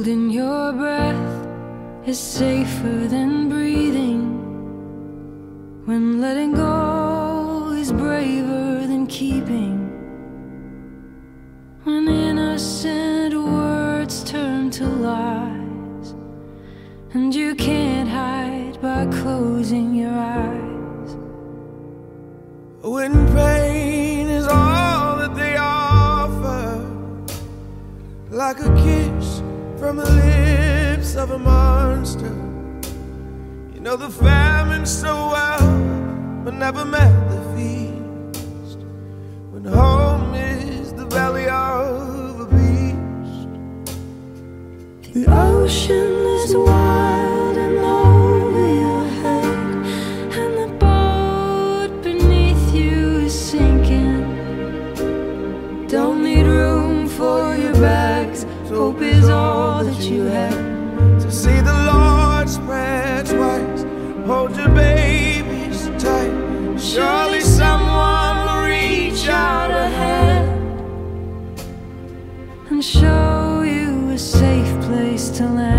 Holding your breath is safer than breathing. When letting go is braver than keeping. When innocent words turn to lies. And you can't hide by closing your eyes. When pain is all that they offer, like a kiss from the lips of a monster. You know the famine so well, but never met the feast. When home is the belly of a beast, The ocean is wild show you a safe place to land.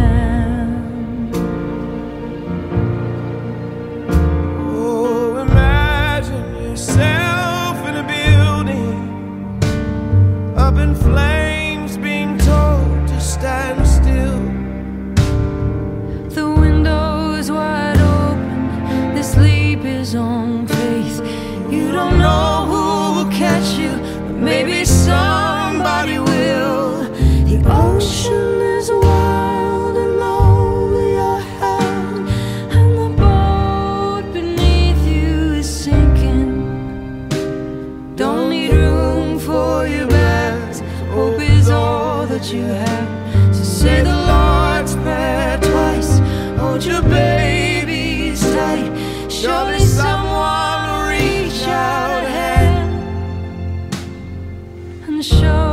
you have. So say the Lord's Prayer twice. Hold your babies tight. Show me someone, reach out hand and show.